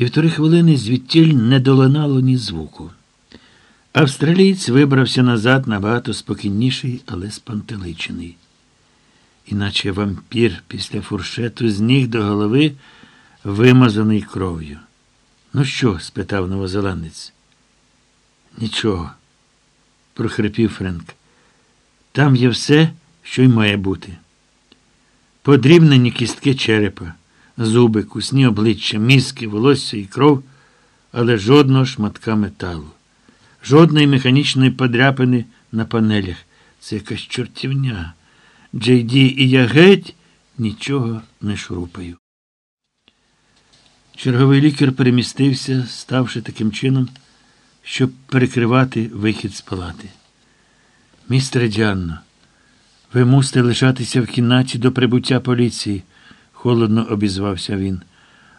Півтори хвилини звідтіль не долинало ні звуку. Австралієць вибрався назад набагато спокійніший, але спантеличений. Іначе вампір після фуршету з ніг до голови вимазаний кров'ю. Ну що? спитав новозеландець. Нічого, прохрипів Френк. Там є все, що й має бути. Подрібнені кістки черепа, зуби, кусні обличчя, мізки, волосся і кров, але жодного шматка металу, жодної механічної подряпини на панелях. Це якась чортівня. Джейді і я геть нічого не шурупаю. Черговий лікар перемістився, ставши таким чином, щоб перекривати вихід з палати. Містере Діанно, ви мусите лишатися в кімнаті до прибуття поліції, холодно обізвався він.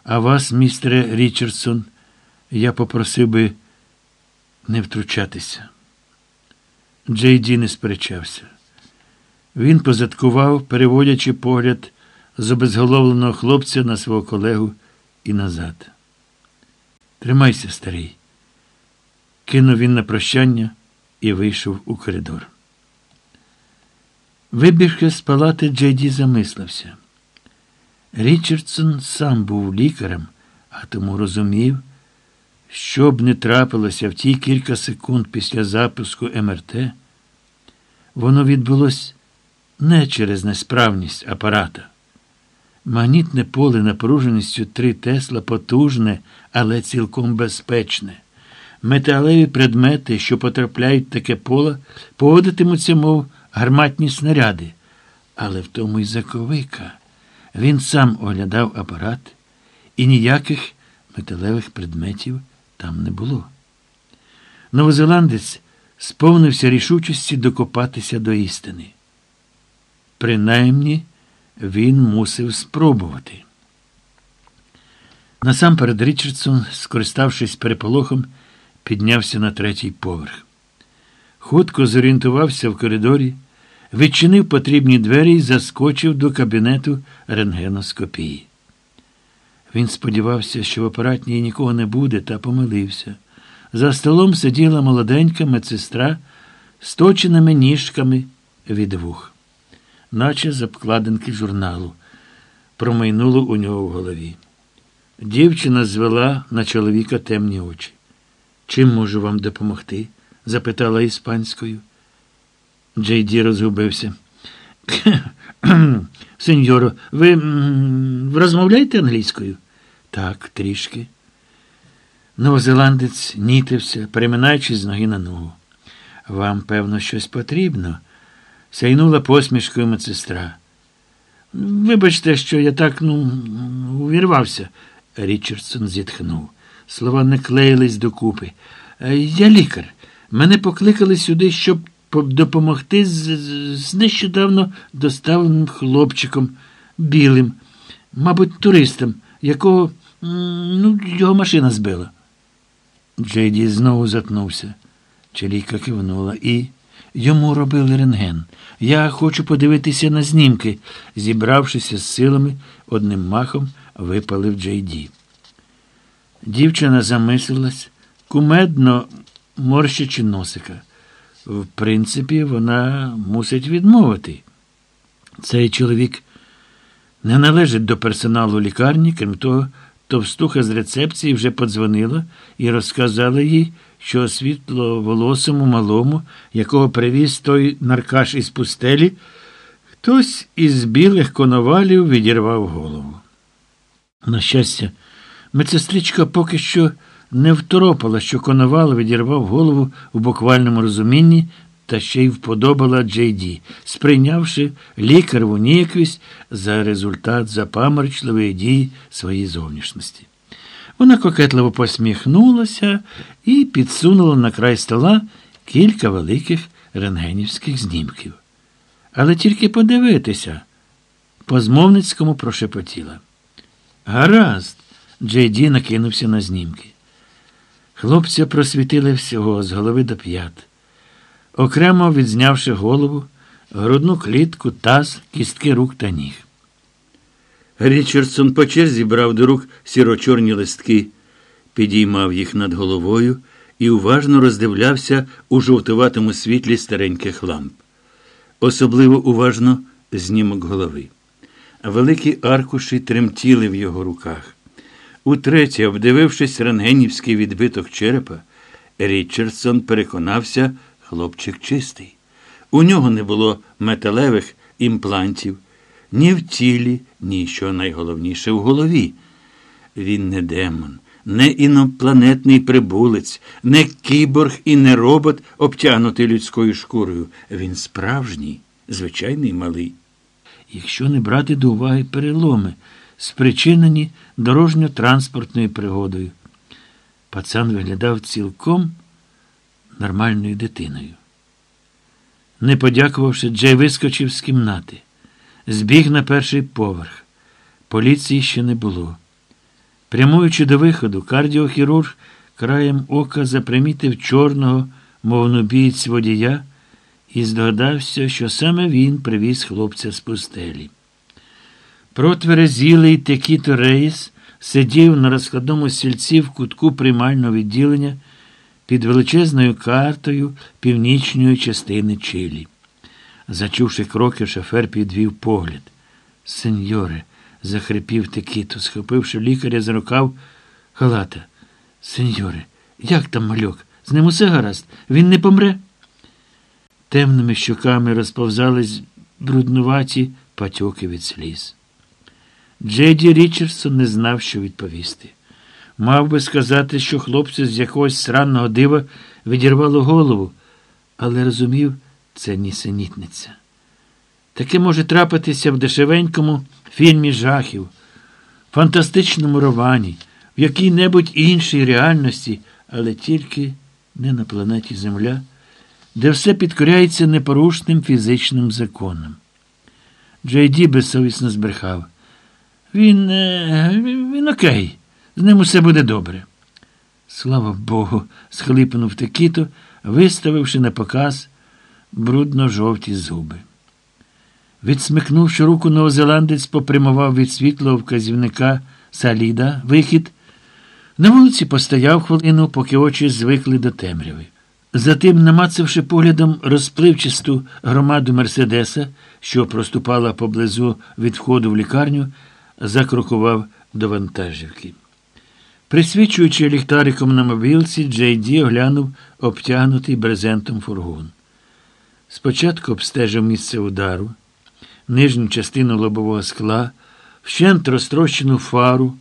А вас, містере Річардсон, я попросив би не втручатися. Джей Ді не сперечався. Він позадкував, переводячи погляд з обезголовленого хлопця на свого колегу і назад. Тримайся, старий. Кинув він на прощання і вийшов у коридор. Вибігши з палати, Джейді замислився. Річардсон сам був лікарем, а тому розумів, що б не трапилося в ті кілька секунд після запуску МРТ, воно відбулось не через несправність апарата. Магнітне поле напруженістю 3 Тесла потужне, але цілком безпечне. Металеві предмети, що потрапляють в таке поле, поводитимуться, мов гарматні снаряди. Але в тому й заковика. Він сам оглядав апарат, і ніяких металевих предметів там не було. Новозеландець сповнився рішучості докопатися до істини. Принаймні, він мусив спробувати. Насамперед Річардсон, скориставшись переполохом, піднявся на третій поверх. Хутко зорієнтувався в коридорі, відчинив потрібні двері і заскочив до кабінету рентгеноскопії. Він сподівався, що в апаратній нікого не буде, та помилився. За столом сиділа молоденька медсестра з точеними ніжками від вух, наче з обкладинки журналу. Промайнуло у нього в голові. Дівчина звела на чоловіка темні очі. Чим можу вам допомогти? запитала іспанською. Джейді розгубився. Сеньоро, ви розмовляєте англійською? Так, трішки. Новозеландець нітився, переминаючись з ноги на ногу. Вам, певно, щось потрібно? сяйнула посмішкою медсестра. Вибачте, що я так, ну, увірвався. Річардсон зітхнув. Слова не клеїлись докупи. «Е, Я лікар. Мене покликали сюди, щоб допомогти з, з нещодавно доставленим хлопчиком білим, мабуть, туристом, якого ну, його машина збила. Джейді знову затнувся. Челійка кивнула і йому робили рентген. Я хочу подивитися на знімки, зібравшися з силами, одним махом випалив Джейді. Дівчина замислилась, кумедно морщачи носика. В принципі, вона мусить відмовити. Цей чоловік не належить до персоналу лікарні, крім того, товстуха з рецепції вже подзвонила і розказала їй, що світловолосому малому, якого привіз той наркаш із пустелі, хтось із білих коновалів відірвав голову. На щастя, медсестричка поки що не второпала, що коновал відірвав голову в буквальному розумінні та ще й вподобала Джейді, сприйнявши лікарву ніяквість за результат запаморочливої дії своєї зовнішності. Вона кокетливо посміхнулася і підсунула на край стола кілька великих рентгенівських знімків. Але тільки подивитися, по змовницькому прошепотіла. Гаразд, Джейді накинувся на знімки. Хлопця просвітили всього з голови до п'ят. Окремо відзнявши голову, грудну клітку, таз, кістки рук та ніг. Річардсон по черзі брав до рук сіро-чорні листки. підіймав їх над головою і уважно роздивлявся у жовтуватому світлі стареньких ламп. Особливо уважно знімок голови. Великі аркуші тремтіли в його руках. Утретє, обдивившись рентгенівський відбиток черепа, Річардсон переконався, хлопчик чистий. У нього не було металевих імплантів ні в тілі, ні, що найголовніше, в голові. Він не демон, не інопланетний прибулець, не кіборг і не робот, обтягнутий людською шкурою. Він справжній, звичайний малий. Якщо не брати до уваги переломи, спричинені дорожньо-транспортною пригодою. Пацан виглядав цілком нормальною дитиною. Не подякувавши, Джей вискочив з кімнати. Збіг на перший поверх. Поліції ще не було. Прямуючи до виходу, кардіохірург краєм ока запримітив чорного, мов бієць водія, і здогадався, що саме він привіз хлопця з пустелі. Протверезілий Текіто Рейс сидів на розкладному стільці в кутку приймального відділення під величезною картою північної частини Чилі. Зачувши кроки, шофер підвів погляд. Сеньоре, захрипів Текіто, схопивши лікаря за рукав халата. Сеньоре, як там мальок? З ним усе гаразд? Він не помре? Темними щоками розповзались бруднуваті патьоки від сліз. Джеді Річардсон не знав, що відповісти. Мав би сказати, що хлопцю з якогось сранного дива відірвало голову, але розумів, це нісенітниця. Таке може трапитися в дешевенькому фільмі жахів, фантастичному романі, в якій-небудь іншій реальності, але тільки не на планеті Земля, де все підкоряється непорушним фізичним законам. Джейді безсовісно збрехав. Він е, він окей, з ним усе буде добре. Слава Богу, схлипнув Текіто, виставивши на показ брудно-жовті зуби. Відсмикнувши руку, новозеландець попрямував від світлого вказівника Саліда вихід. На вулиці постояв хвилину, поки очі звикли до темряви. Затим, намацавши поглядом розпливчасту громаду Мерседеса, що проступала поблизу від входу в лікарню, закрокував до вантажівки. Присвічуючи ліхтариком на мобілці, Джей Ді оглянув обтягнутий брезентом фургон. Спочатку обстежив місце удару, нижню частину лобового скла, вщент розтрощену фару,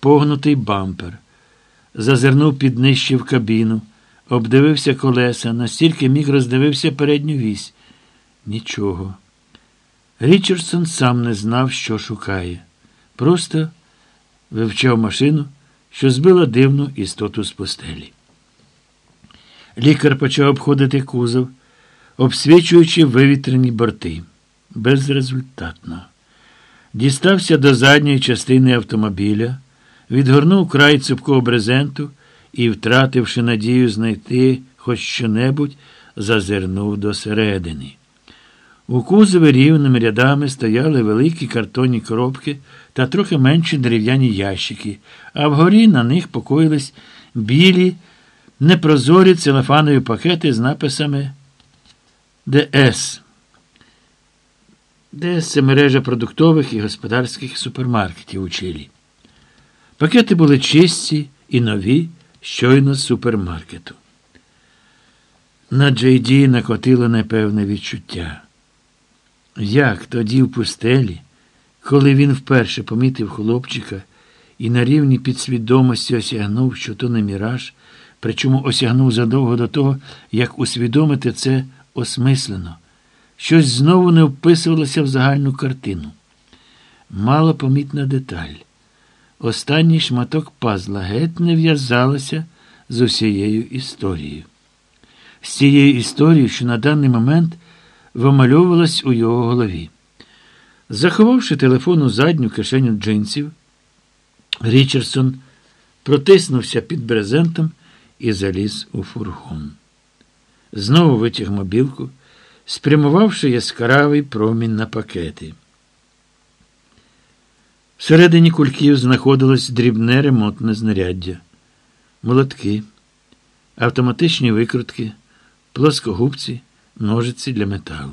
погнутий бампер, зазирнув під нижче в кабіну, обдивився колеса, настільки міг роздивився передню вісь. Нічого. Річардсон сам не знав, що шукає. Просто вивчав машину, що збила дивну істоту з постелі. Лікар почав обходити кузов, обсвічуючи вивітрені борти. Безрезультатно. Дістався до задньої частини автомобіля, відгорнув край цупкого брезенту і, втративши надію знайти хоч що-небудь, зазирнув до середини. У кузові рівними рядами стояли великі картонні коробки та трохи менші дерев'яні ящики, а вгорі на них покоїлись білі, непрозорі целофанові пакети з написами ДС. ДС це мережа продуктових і господарських супермаркетів у Чилі. Пакети були чисті і нові, щойно з супермаркету. На Джейді накотило непевне відчуття. Як тоді в пустелі, коли він вперше помітив хлопчика і на рівні підсвідомості осягнув, що то не міраж, причому осягнув задовго до того, як усвідомити це осмислено, щось знову не вписувалося в загальну картину. Малопомітна деталь. Останній шматок пазла геть не в'язалося з усією історією. З цією історією, що на даний момент вимальовувалась у його голові. Заховавши телефон у задню кишеню джинсів, Річардсон протиснувся під брезентом і заліз у фургон. Знову витяг мобілку, спрямувавши яскравий промінь на пакети. Всередині кульків знаходилось дрібне ремонтне знаряддя. молотки, автоматичні викрутки, плоскогубці, ножиці для металу.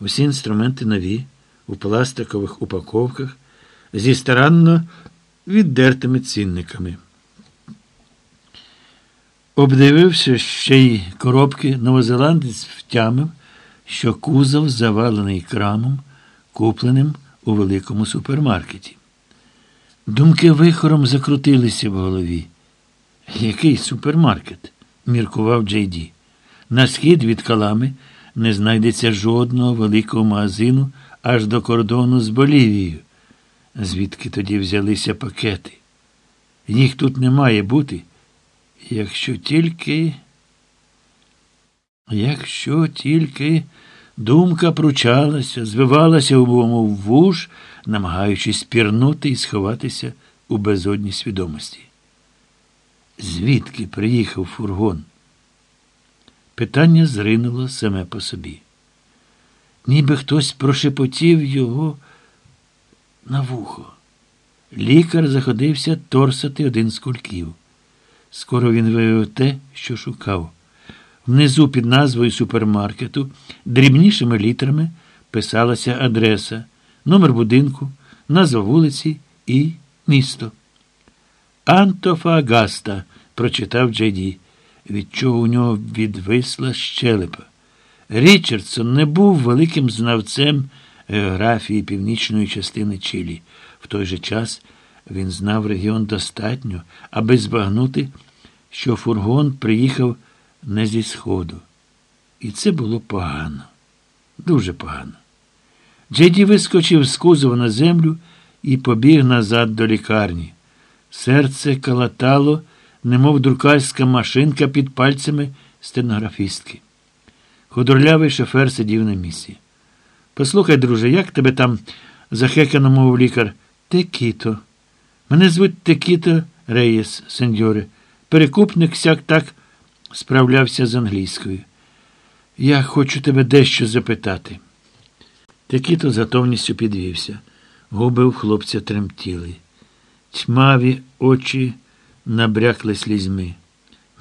Усі інструменти нові, у пластикових упаковках, зі старанно віддертими цінниками. Обдивився ще й коробки, новозеландець втямив, що кузов завалений крамом, купленим у великому супермаркеті. Думки вихором закрутилися в голові. Який супермаркет? міркував Джейді. На схід від калами не знайдеться жодного великого магазину аж до кордону з Болівією. Звідки тоді взялися пакети? Їх тут не має бути, якщо тільки. Якщо тільки думка пручалася, звивалася у вуш, намагаючись пірнути і сховатися у безодній свідомості. Звідки приїхав фургон? Питання зринуло саме по собі. Ніби хтось прошепотів його на вухо. Лікар заходився торсати один з кульків. Скоро він виявив те, що шукав. Внизу під назвою супермаркету дрібнішими літерами писалася адреса, номер будинку, назва вулиці і місто. Антофагаста, прочитав Джеді, від чого у нього відвисла щелепа. Річардсон не був великим знавцем географії північної частини Чилі. В той же час він знав регіон достатньо, аби збагнути, що фургон приїхав не зі сходу. І це було погано, дуже погано. Джеді вискочив з кузова на землю і побіг назад до лікарні. Серце калатало, немов друкарська машинка під пальцями стенографістки. Худорлявий шофер сидів на місці. Послухай, друже, як тебе там захекано мов лікар? Текіто. Мене звуть Текіто Рейєс, сеньоре. Перекупник сяк так справлявся з англійською. Я хочу тебе дещо запитати. Текіто за готовністю підвівся. Губи у хлопця тремтіли. Тьмаві очі набрякли слізьми.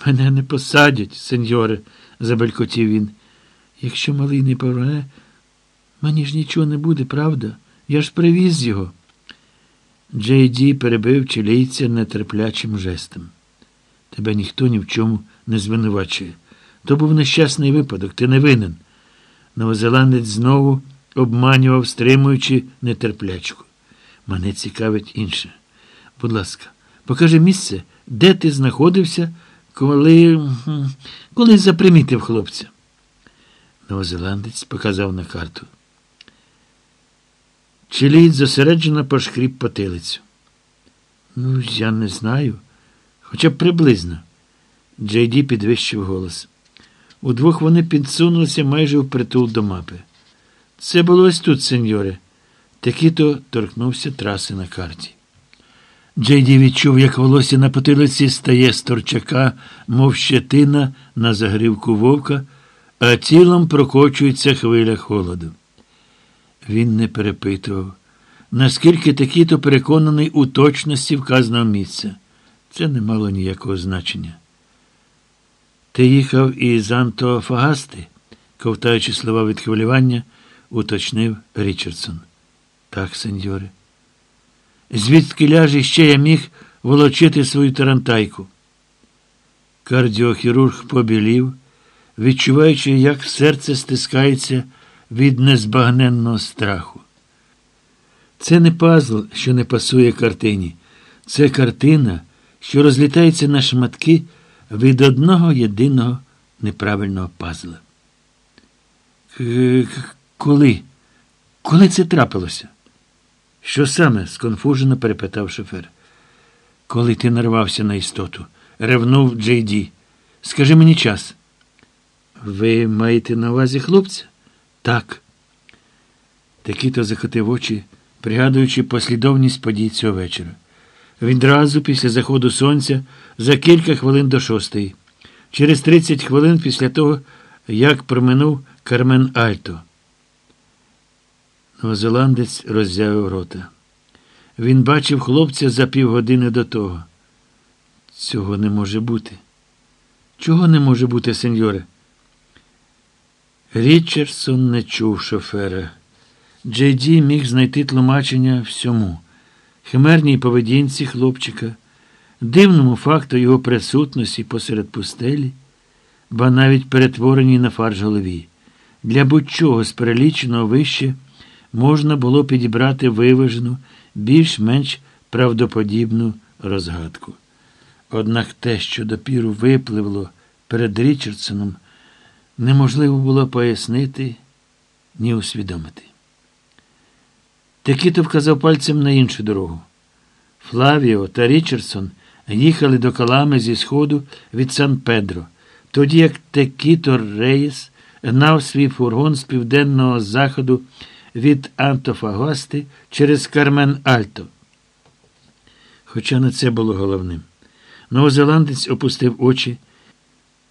Мене не посадять, сеньоре, забелькотів він. Якщо малий не поверне, мені ж нічого не буде, правда? Я ж привіз його. Джей Ді перебив чилійця нетерплячим жестом. Тебе ніхто ні в чому не звинувачує. То був нещасний випадок, ти не винен. Новозеландець знову обманював, стримуючи нетерплячку. Мене цікавить інше. Будь ласка, покажи місце, де ти знаходився, коли коли запримітив хлопця. Новозеландець показав на карту. Чилієць зосереджено пошкріб потилицю. Ну, я не знаю. Хоча б приблизно. Джейді підвищив голос. Удвох вони підсунулися майже впритул до мапи. Це було ось тут, сеньоре. Такий-то торкнувся траси на карті. Джейді відчув, як волосся на потилиці стає з торчака, мов щетина на загрівку вовка, а тілом прокочується хвиля холоду. Він не перепитував, наскільки такий-то переконаний у точності вказаного місця. Це не мало ніякого значення. Ти їхав із Антофагасти, ковтаючи слова від хвилювання, уточнив Річардсон. Так, сеньоре. Звідки ляж ще я міг волочити свою тарантайку? Кардіохірург побілів, відчуваючи, як серце стискається від незбагненного страху. Це не пазл, що не пасує картині. Це картина, що розлітається на шматки від одного єдиного неправильного пазла. Коли? Коли це трапилося? Що саме? сконфужено перепитав шофер. Коли ти нарвався на істоту, ревнув Джей Ді. Скажи мені час. Ви маєте на увазі хлопця? Так. Такий-то захотив очі, пригадуючи послідовність подій цього вечора. Відразу після заходу сонця за кілька хвилин до шостої. Через 30 хвилин після того, як проминув Кармен Альто. Новозеландець роззявив рота. Він бачив хлопця за півгодини до того. Цього не може бути. Чого не може бути, сеньоре? Річардсон не чув шофера. Джей Ді міг знайти тлумачення всьому химерній поведінці хлопчика, дивному факту його присутності посеред пустелі, ба навіть перетвореній на фарш голові. Для будь-чого з переліченого вище можна було підібрати виважену, більш-менш правдоподібну розгадку. Однак те, що допіру випливло перед Річардсоном, неможливо було пояснити ні усвідомити. Текіто вказав пальцем на іншу дорогу. Флавіо та Річардсон їхали до Калами зі сходу від Сан Педро, тоді як Текіто Рейс гнав свій фургон з південного заходу від Антофагасти через Кармен Альто. Хоча не це було головним. Новозеландець опустив очі